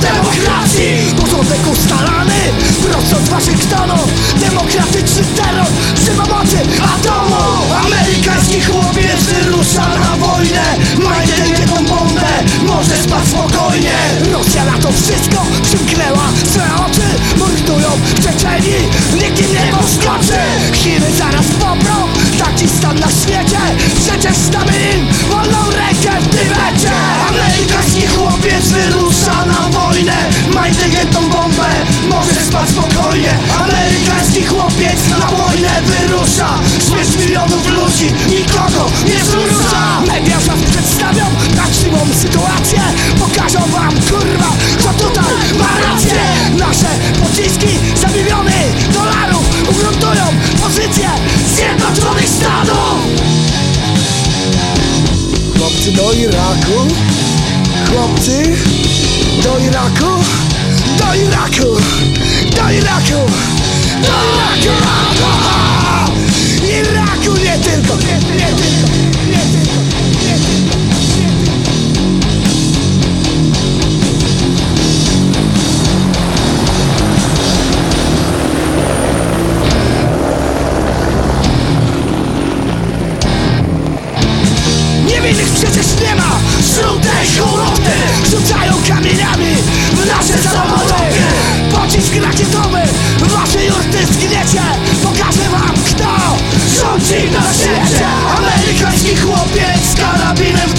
demokracji. Porządek tak ustalany, prosto z Waszyngtonu. Demokratyczny terror przy pomocy atomu Amerykański chłopiec wyrusza na wojnę. Majden jedną bombę, może spać spokojnie. Rosja na to wszystko przymknęła swe oczy. Mordują w Czeczeni, nikt im nie poskoczy. Chiny zaraz poprą taki stan na świecie. Wojnę Majdę tą bombę, może spać spokojnie. Amerykański chłopiec na wojnę wyrusza. Śmierć milionów ludzi, nikogo nie wzrusza. Media was przedstawią tak siłą sytuację. Pokażą wam kurwa, kto tutaj ma rację. Nasze pociski za miliony dolarów Ugruntują pozycję Zjednoczonych Stanów. Chłopcy do Iraku Chłopcy do Iraku Do Iraku Do Iraku Do Iraku w nasze samochody. Pocisk rakietowy w waszej urty zgniecie Pokażę wam kto rządzi na świecie. Amerykański chłopiec z karabinem